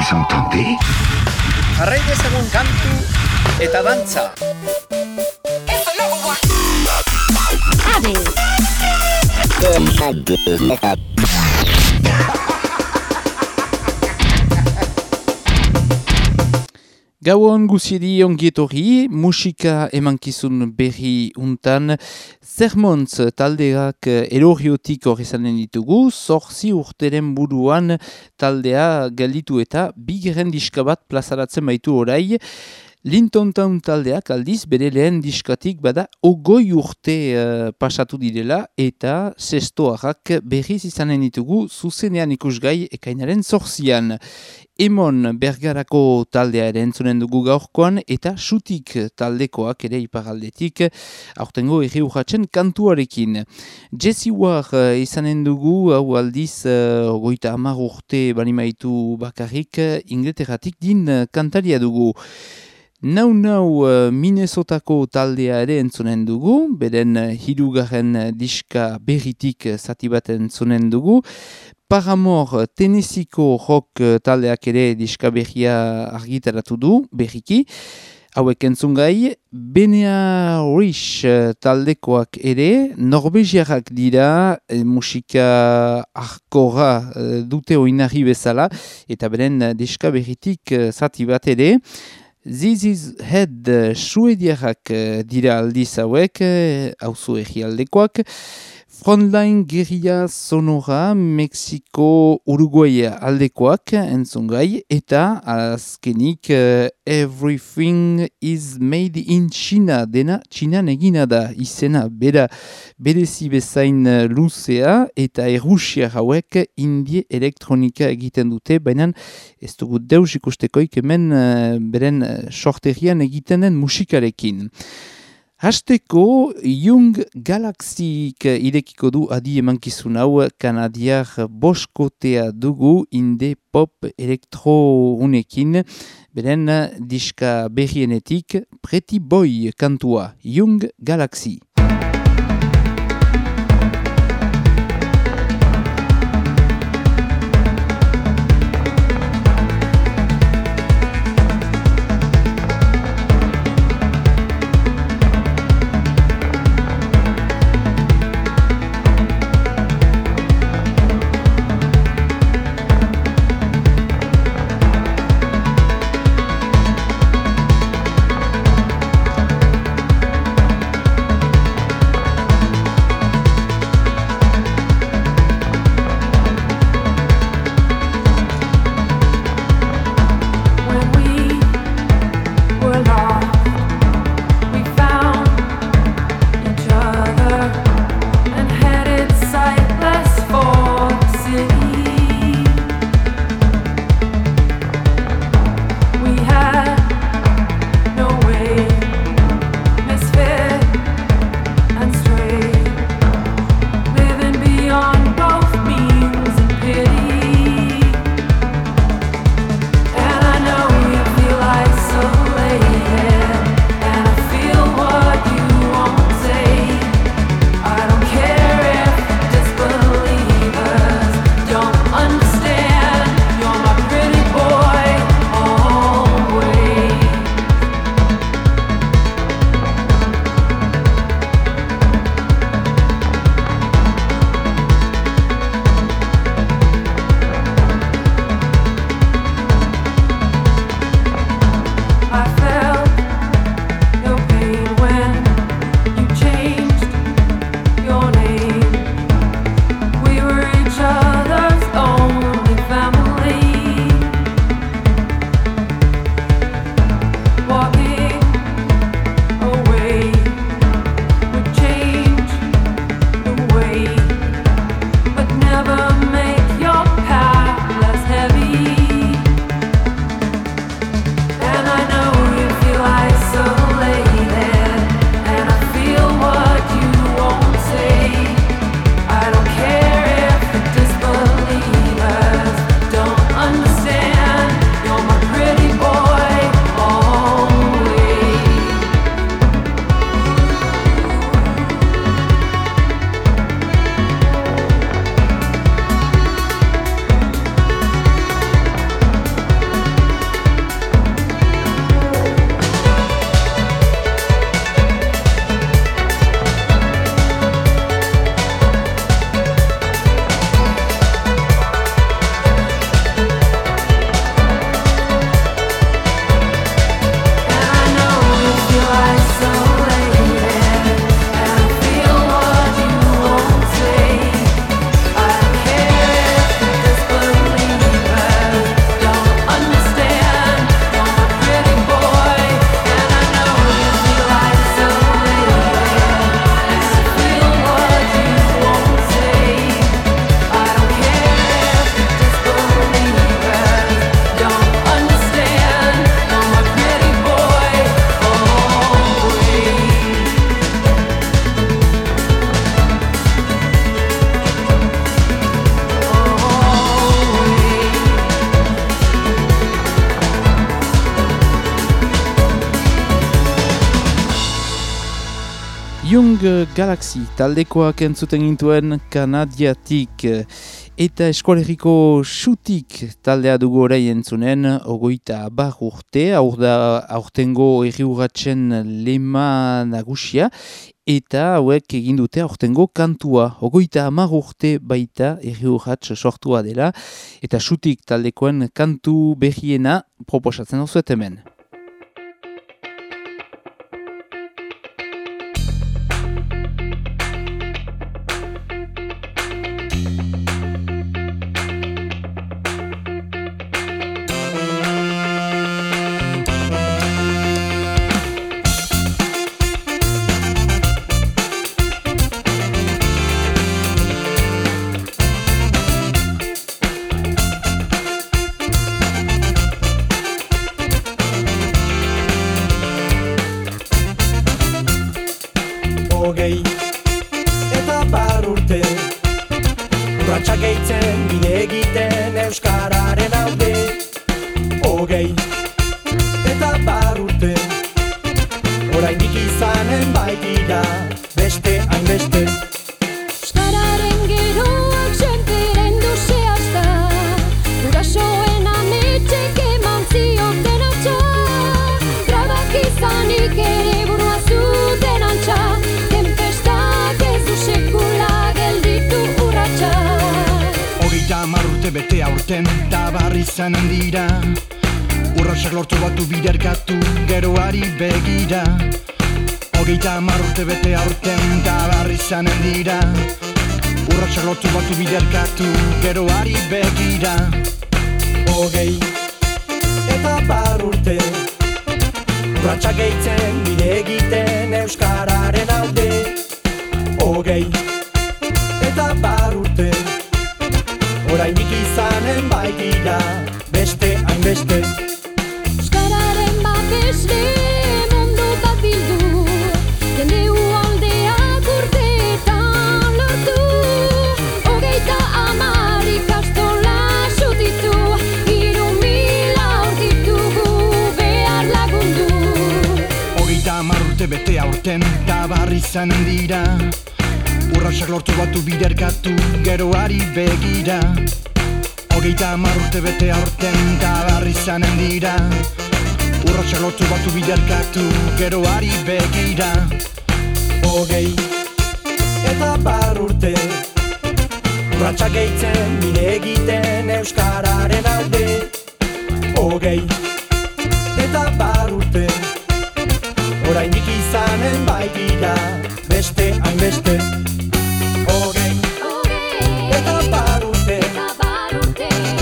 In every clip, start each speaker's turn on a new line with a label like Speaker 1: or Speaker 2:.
Speaker 1: Vous entendez
Speaker 2: Jarrai dezagun kantu eta dantza.
Speaker 3: Gauan guziedi ongietorri, musika emankizun berri untan, Zermontz taldeak eroriotik horrezanen ditugu, zorzi urteren buruan taldea galditu eta bigeren diskabat plazaratzen baitu orai, Linton Town taldeak aldiz bere lehen diskatik bada ogoi urte uh, pasatu direla eta sestoarrak berriz izanen ditugu zuzenean ikusgai ekainaren zorzian. Emon bergarako taldea ere entzunen dugu gaurkoan eta sutik taldekoak ere iparaldetik aurtengo erri urratzen kantuarekin. Jesse War uh, izanen dugu hau aldiz uh, goita amar urte balimaitu bakarrik ingleteratik din kantaria dugu. Nau nau uh, Minnesotako taldea ere entzunen dugu, beren uh, hirugarren uh, diska berritik zati bat entzunen dugu. Paramor Tennesseeko rock taldeak ere diska berria argitaratu du, berriki. Hauek entzungai, Benea Rish taldekoak ere, norbegiarrak dira, e, musika arkora dute oinari bezala, eta beren diska berritik zati bat ere. Is head suediarrak dira aldiz hauek, hauzu egialdekoak. Frontline Guerilla Sonora, Mexiko Uruguay aldekoak entzungai, eta azkenik uh, Everything is made in China, dena China egina da izena, bera berezi bezain luzea, eta errusia hauek indie elektronika egiten dute, baina ez dugu deus ikustekoik hemen uh, beren sorterian egiten den musikarekin. Hasteko, Young Galaxyk irekiko du adi emankizun hau kanadiar boskotea dugu inde pop elektro unekin, beren diska berrienetik Pretty Boy kantua, Young Galaxy. Galaxy taldekoak entzuten gintuen kanadiatik eta eskualeriko xutik taldea dugu orai entzunen ogoita bar urte, aurda aurtengo erriuratzen lema nagusia eta hauek egin dute aurtengo kantua. Ogoita amar urte baita erriuratz sortua dela eta xutik taldekoen kantu behiena proposatzen osuet hemen.
Speaker 1: Izanen dira. Urratxak lortu batu biderkatu geroari begira. Hogeita hamar urte bete aurten tabarri izanen dira. Urratxak lortu batu biderkatu geroari begira. Hogei eta bar urte Urratxak eitzen bide egiten Euskararen alde. Hogei eta bar urte Orainik izanen baitira beste hainbeste. Ogei, eta barute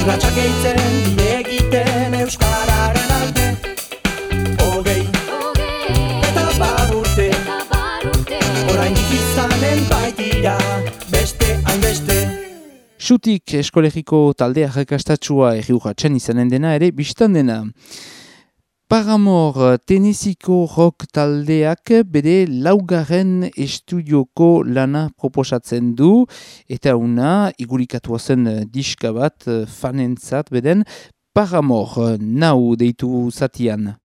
Speaker 1: Gatsak eitzen egiten Euskararen alde. Ogei, eta barute Orainik izanen baitira beste hainbeste.
Speaker 3: Xutik eskolegiko taldea rekastatxua erriugatzen izanen dena ere biztan dena. Paramor tenisiko rock taldeak bere laugarren estudioko lana proposatzen du eta una igurikatua zen diska bat fanentzat beden Paramor nau deitu zatian.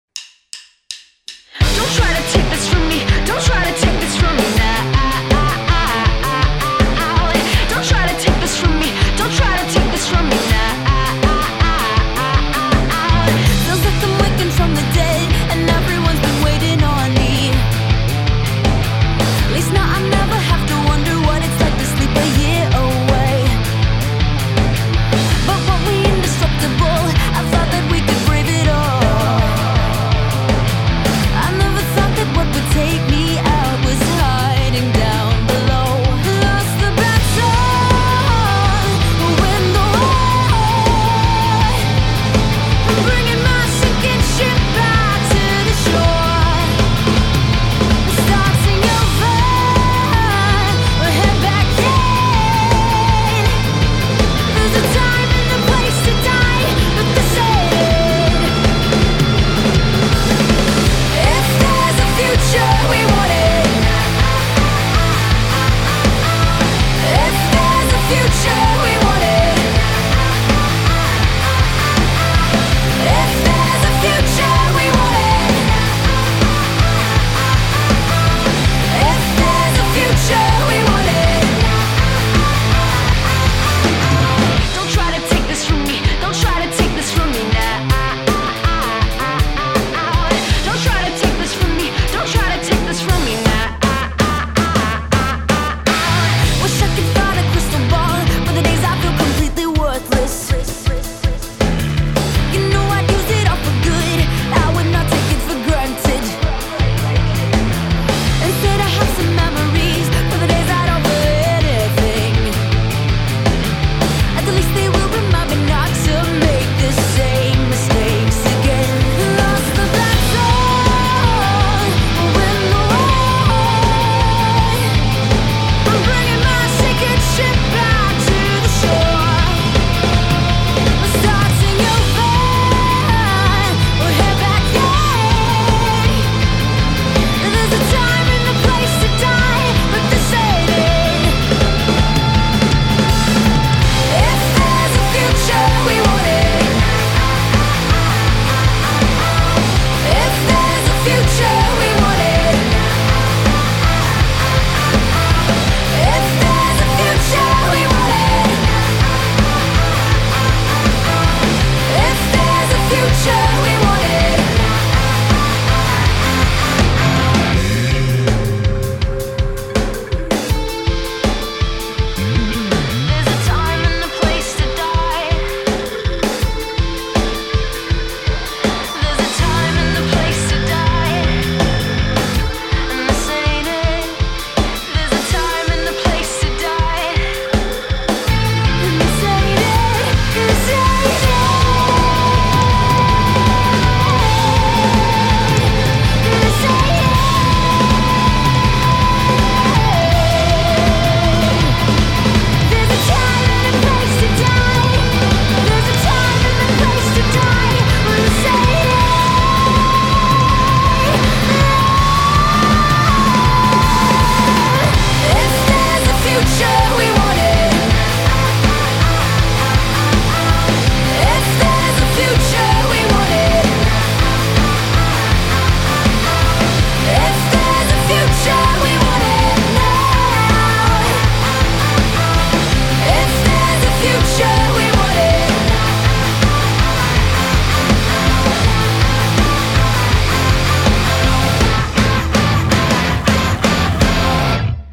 Speaker 1: I never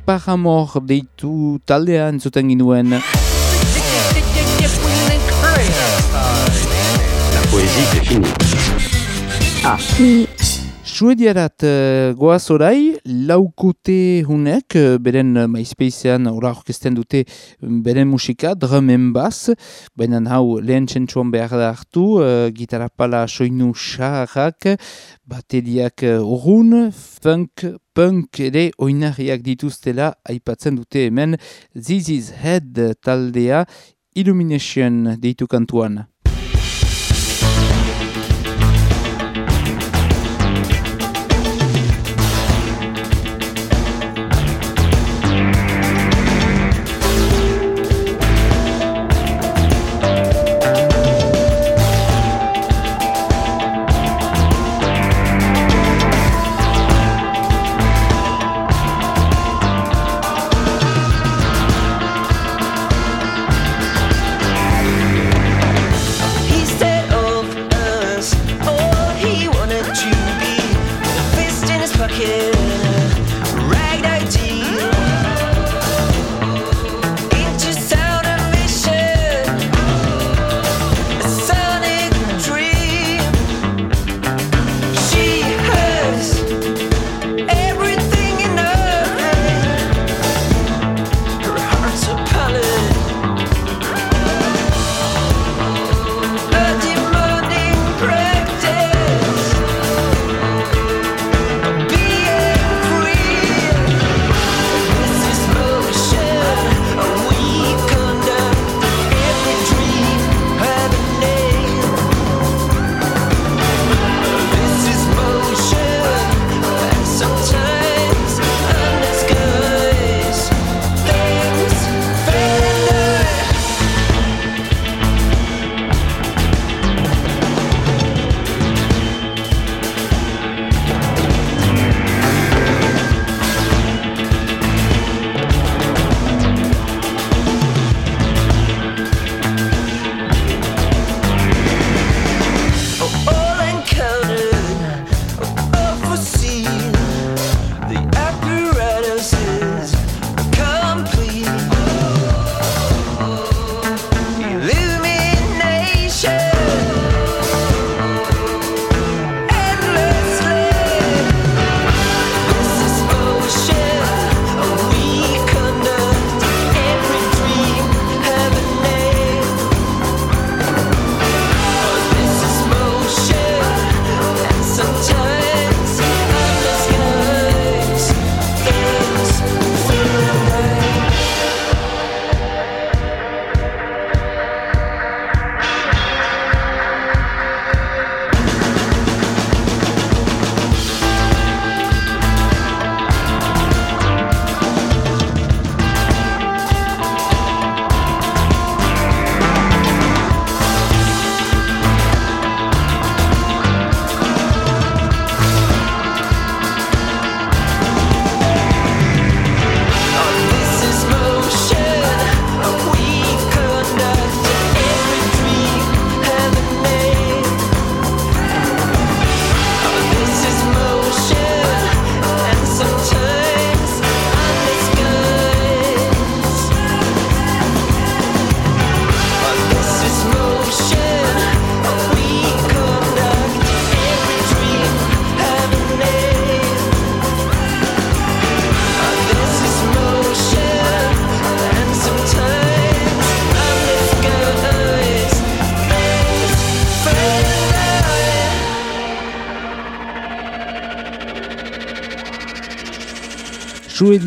Speaker 4: Paramor deitu taldea entzuten ginuen.
Speaker 5: La poésie c'est fini.
Speaker 6: Ah.
Speaker 4: Suediarat uh, goaz orai, laukote hunek, uh, beren uh, MySpacean ora orkesten dute um, beren musika, drum and bass, baina hau lehen txentsuan behar da hartu, uh, gitarra pala soinu xarrak, bateriak urrun, funk, punk ere oinarriak dituztela aipatzen dute hemen, This is Head taldea, Illumination deitu kantuan.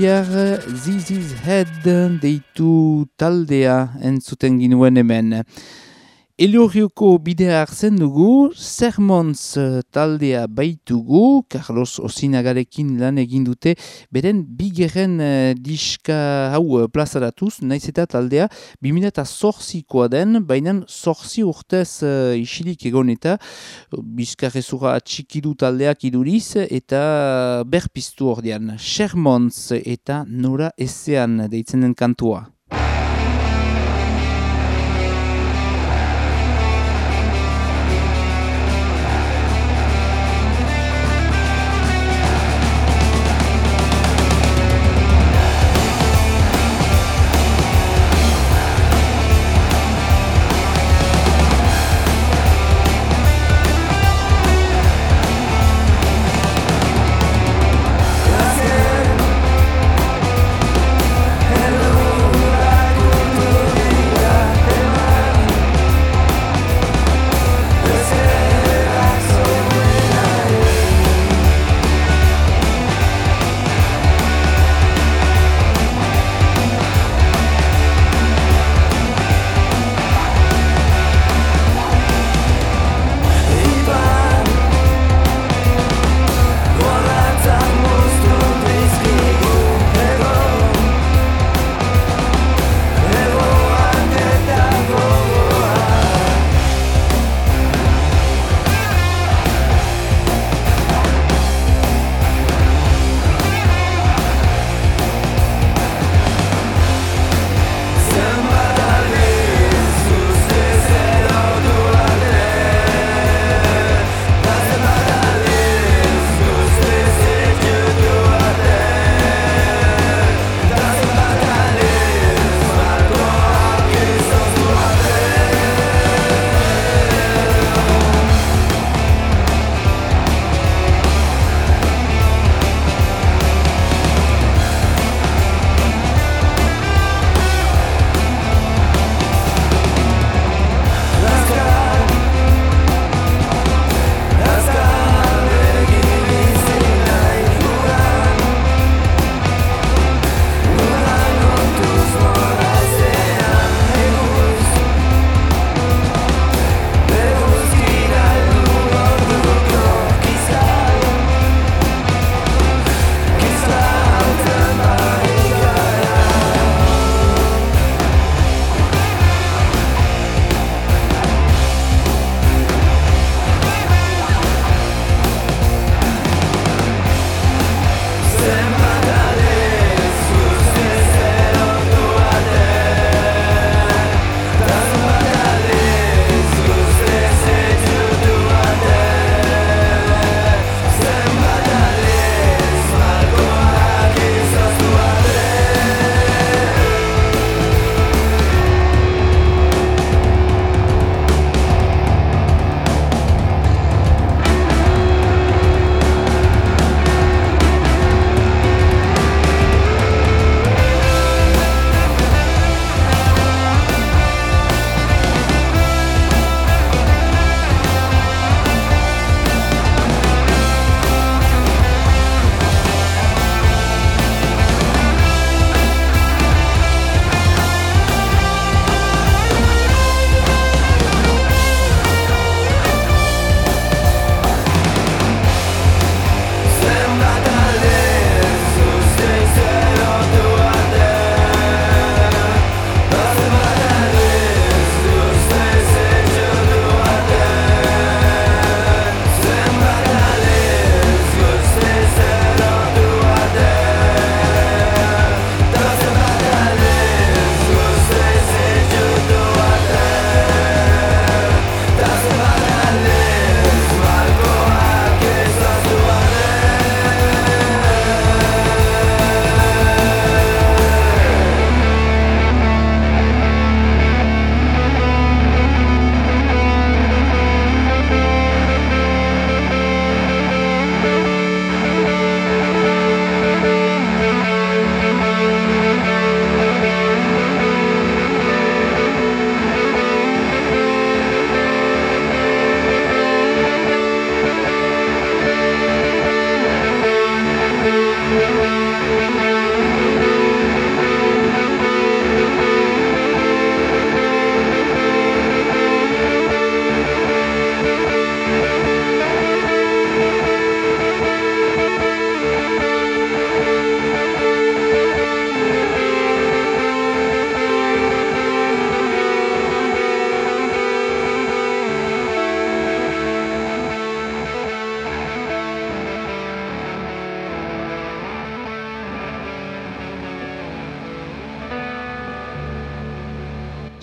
Speaker 3: This is
Speaker 4: Head deitu taldea entzuten ginuen hemen. Elorrioko bidea hartzen dugu, Sermons eh, taldea baitugu, Carlos Osinagarekin lan egin dute, beren bigeren eh, diska hau eh, plazaratuz, naiz eta taldea, 2008koa den, baina zorzi urtez uh, isilik egon eta bizkarrezura txikidu taldeak iduriz eta berpiztu ordean. Sermons eta Nora Ezean deitzen den kantua.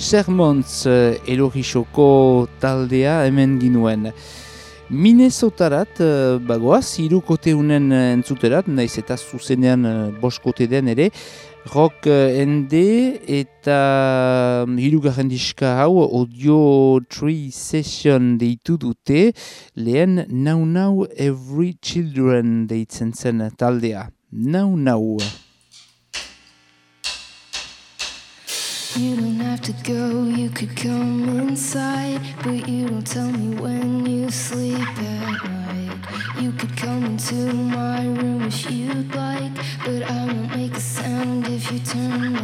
Speaker 3: Sermontz uh, elogisoko taldea hemen ginuen. Minnesotarat, uh, bagoaz, irukote unen uh, entzuterat, naiz eta zuzenean boskote den ere, rock ende eta um, hirugarren diska hau audio tree session deitu dute, lehen Now Now Every Children deitzen zen taldea. Now Now.
Speaker 7: You don't have to go, you could come inside. But you don't tell me when you sleep at night. You could come into my room if you'd like. But I won't make a sound if you turn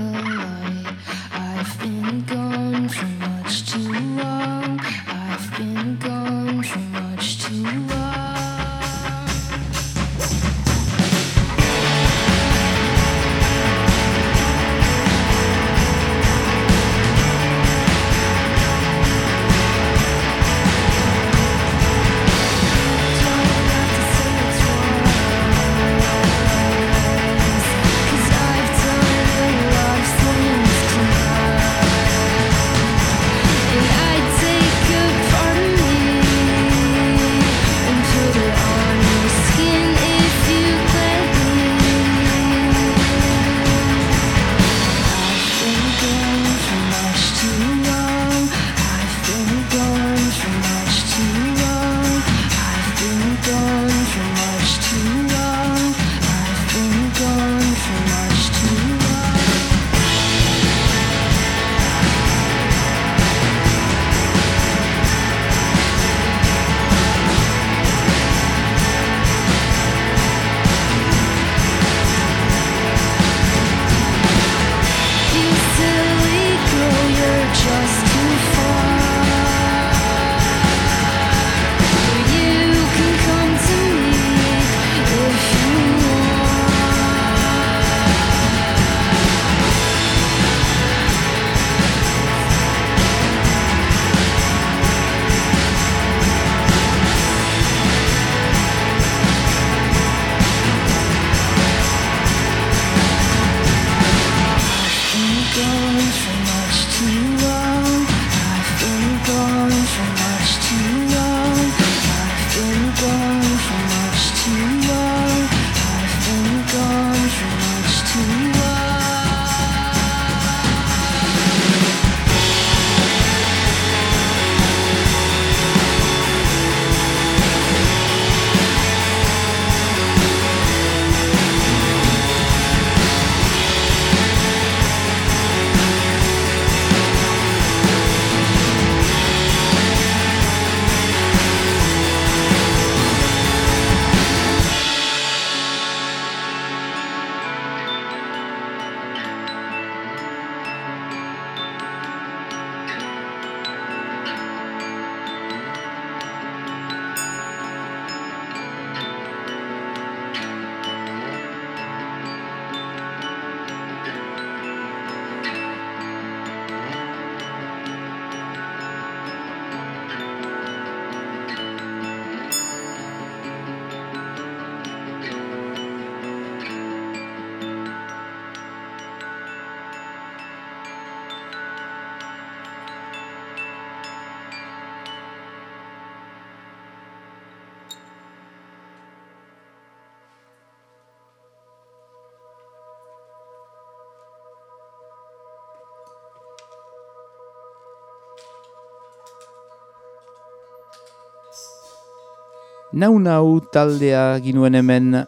Speaker 3: Nau nau taldea ginuen hemen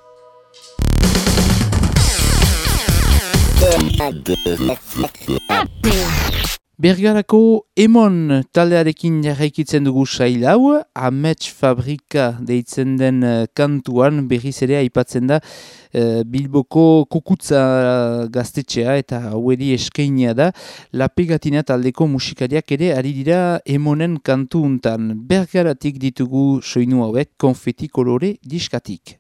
Speaker 3: Bergarako emon taldearekin jarraikitzen dugu sail hau, Amets Fabrika deitzen den eh, kantuan berriz ere aipatzen da eh, Bilboko kukutza gaztetxea eta haueri eskainia da La Pegatina taldeko musikariak ere ari dira emonen kantu untan. Bergaratik ditugu soinu hauek konfeti kolore diskatik.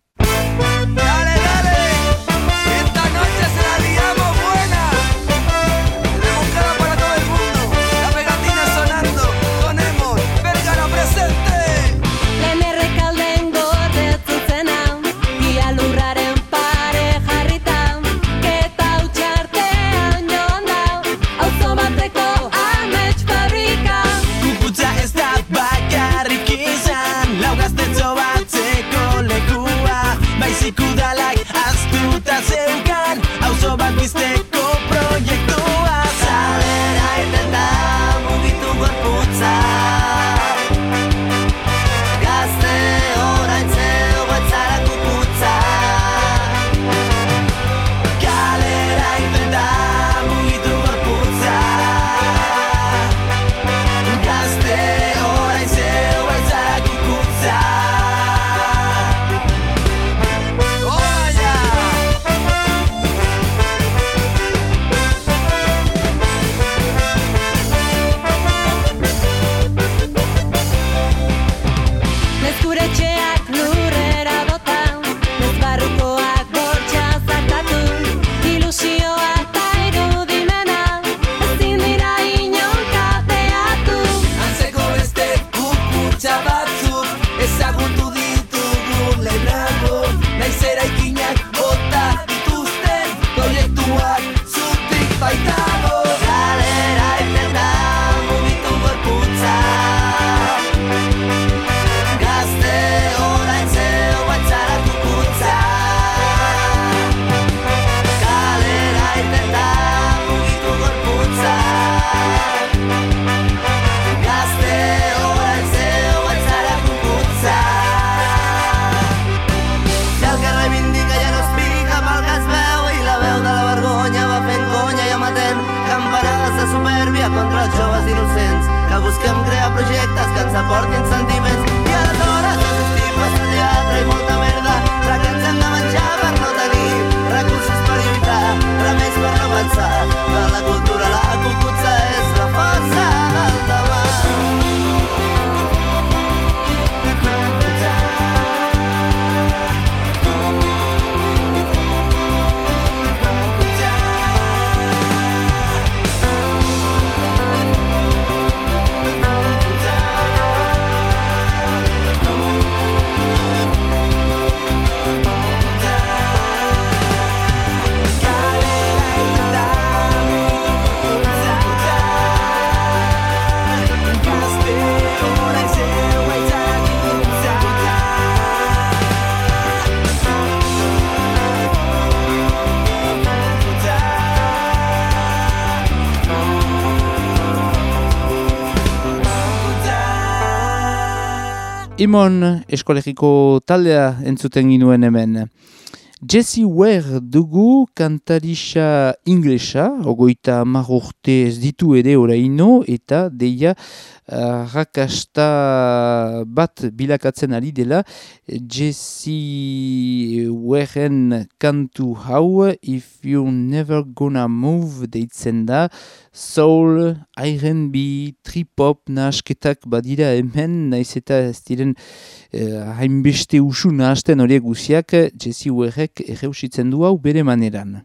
Speaker 7: Imon eskolegiko taldea entzuten ginuen hemen. Jesse Ware dugu kantarisa inglesa, ogoita marrorte ez ditu ere oraino, eta deia Euh, rakasta bat bilakatzen ari dela Jesse Warren kantu hau If You Never Gonna Move deitzen da Soul, R&B, trip-hop nahasketak badira hemen naiz eta ez diren eh, hainbeste usu nahasten horiek guziak Jesse Warrek erreusitzen du hau bere maneran.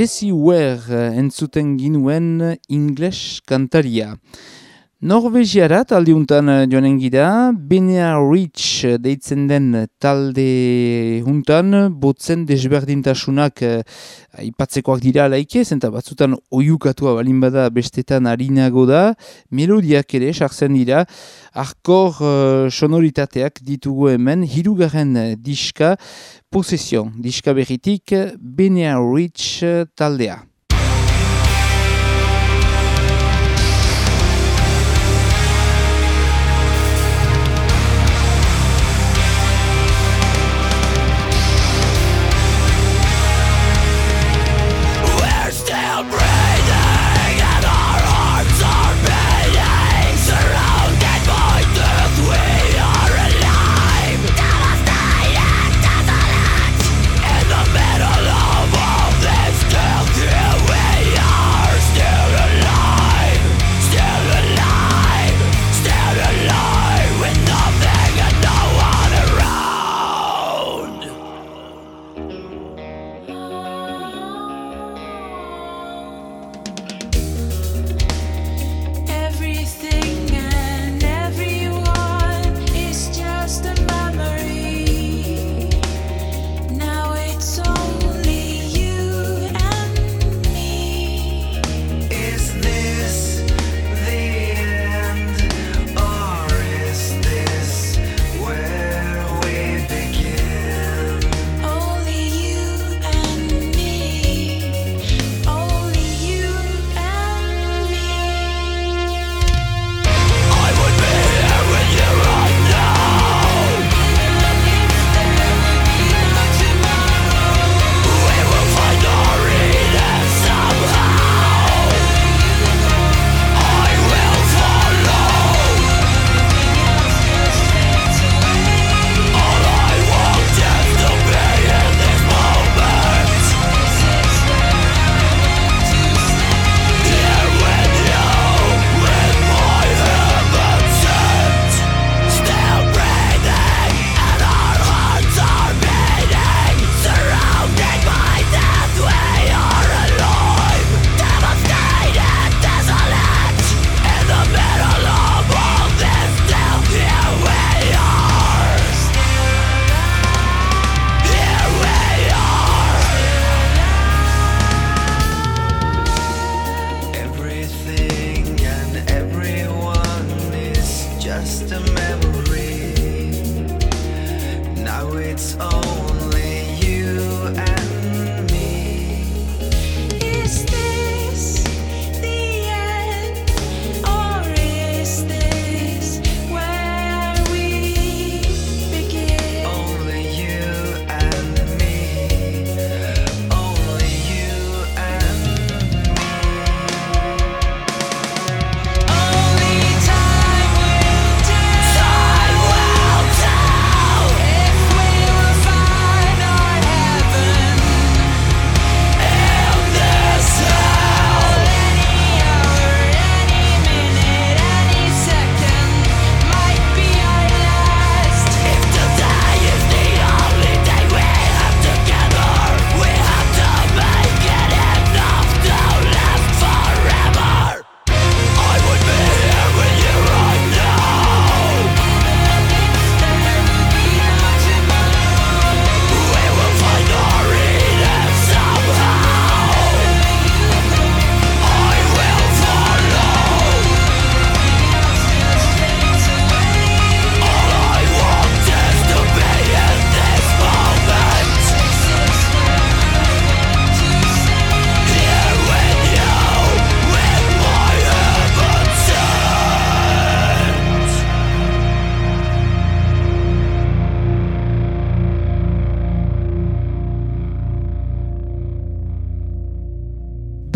Speaker 3: Jesse Ware eh, entzuten ginuen eh, English kantaria. Norvegiarat aldiuntan eh, joanen gida, Benea Rich eh, deitzen den talde juntan, botzen desberdintasunak eh, aipatzekoak dira laike, zenta batzutan oiukatua balin bada bestetan harinago da, melodiak ere sartzen dira, arkor uh, sonoritateak ditugu hemen, hirugarren diska, posesion diska berritik, Benea Rich taldea.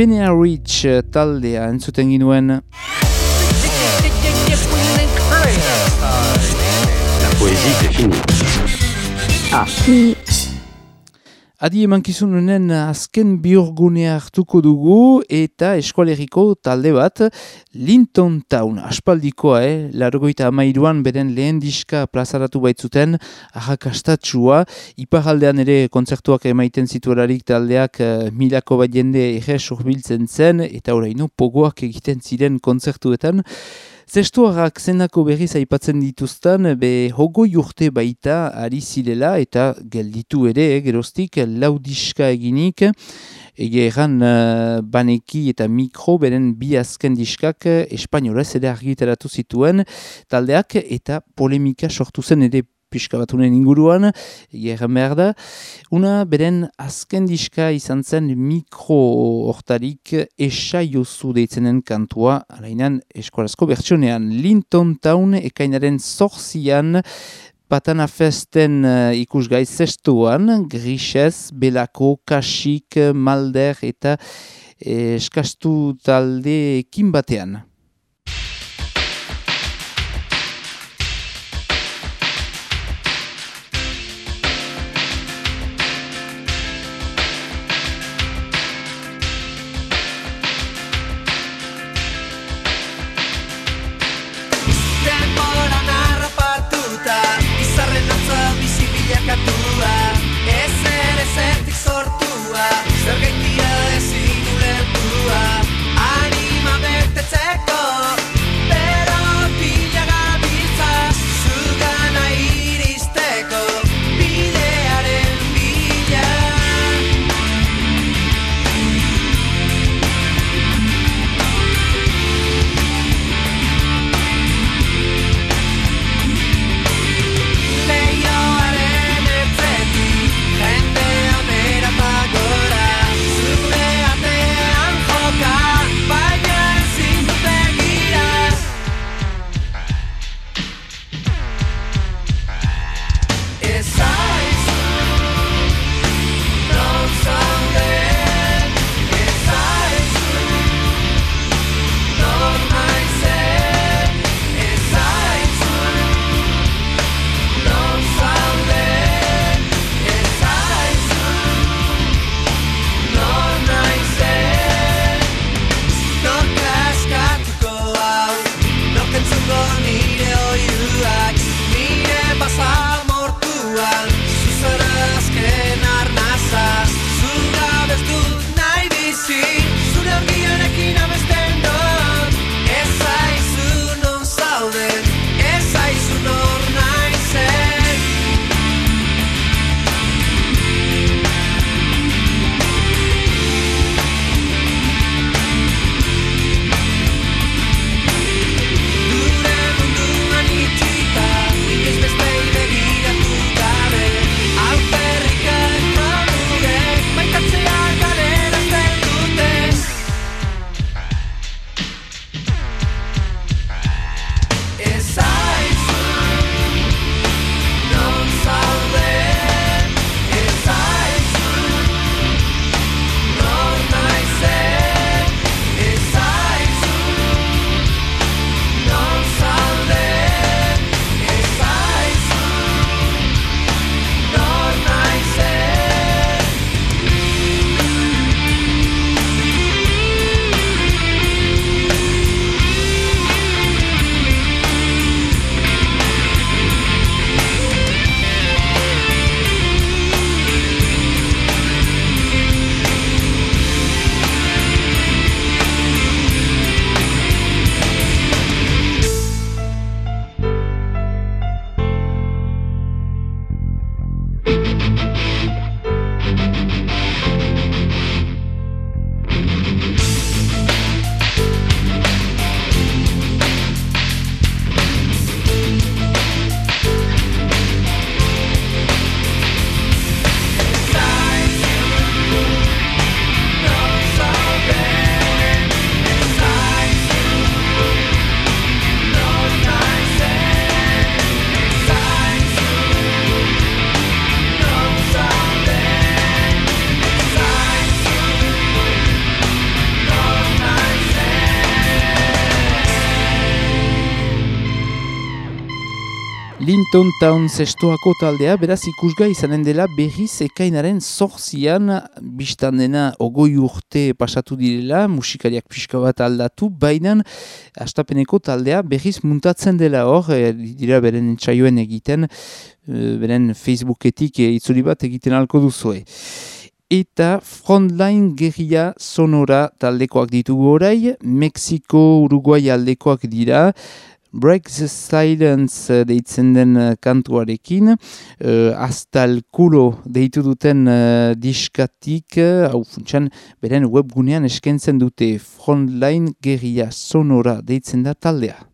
Speaker 3: Penea Rich eh, taldea entzuten ginuen
Speaker 6: La poésie, c'est. Ah.
Speaker 3: Adi emankizunen azken biurgunea hartuko dugu eta eskualeriko talde bat Linton Town, aspaldikoa, eh? largoita amairuan beren lehen diska plazaratu baitzuten ahakastatxua, iparaldean ere kontzertuak emaiten zituelarik taldeak eh, milako bat jende ere urbiltzen zen eta oraino pogoak egiten ziren kontzertuetan. Zestuarrak zenako berriz aipatzen dituzten, be hogoi urte baita ari zirela eta gelditu ere, eh, geroztik, laudiska eginik, Ege erran uh, baneki eta mikro beren bi azken diskak uh, espainolez ere argitaratu zituen taldeak eta polemika sortu zen ere pixka batunen inguruan, egeran behar da. Una beren azken diska izan zen mikro hortarik esaiozu deitzenen kantua, alainan eskualazko bertsionean Linton Town ekainaren zorzian, Patana Festen uh, ikusgai zestuan, Grisez, Belako, Kasik, Malder eta eh, eskastu talde ekin batean. Town zestoako taldea, beraz ikusga izanen dela berriz ekainaren zorzian, biztan dena ogoi urte pasatu direla, musikariak pixka bat aldatu, baina astapeneko taldea berriz muntatzen dela hor, e, dira beren entsaioen egiten, e, beren Facebooketik e, itzuli bat egiten alko duzue. Eta Frontline Guerrilla Sonora taldekoak ditugu orai, Mexiko, Uruguay aldekoak dira, Break the Silence eh, deitzen den eh, kantuarekin, uh, hasta el culo deitu duten uh, diskatik, uh, hau funtsan, beren webgunean eskentzen dute Frontline Guerrilla Sonora deitzen da taldea.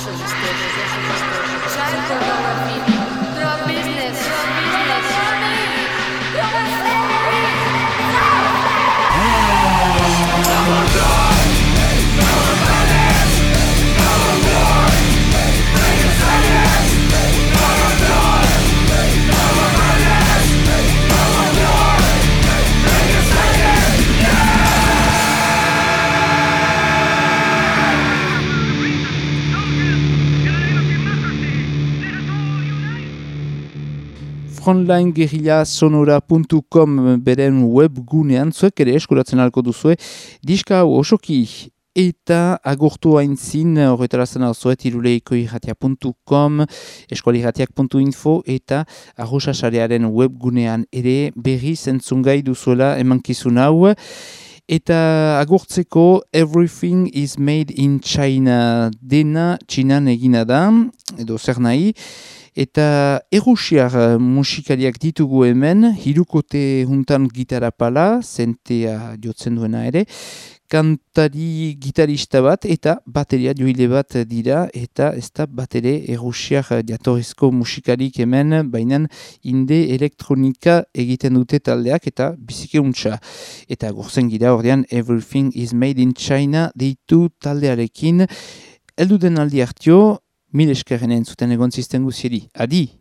Speaker 8: Essas estrelas,
Speaker 9: essas estrelas. Já é pornografia. Business, business.
Speaker 3: frontlineguerrillasonora.com beren webgunean, zuek ere eskuratzen alko duzue, diska osoki eta agurtu haintzin horretarazten alzuet iruleiko irratia.com eskualirratiak.info eta arrosasarearen webgunean ere berri zentzungai duzuela emankizun hau. Eta agurtzeko Everything is made in China. Dena Txinan egina da edo zer nahi Eta erusiar eh, musikariak ditugu hemen, hirukote juntan gitarra pala, zentea jotzen duena ere, kantari gitarista bat eta bateria joile bat dira eta ez da batere erusiar jatorrizko musikarik hemen, baina inde elektronika egiten dute taldeak eta bizike untxa. Eta gorzen gira ordean Everything is made in China deitu taldearekin. Eldu den aldi hartio, Mil eskerren entzuten egon zisten guziedi. Adi!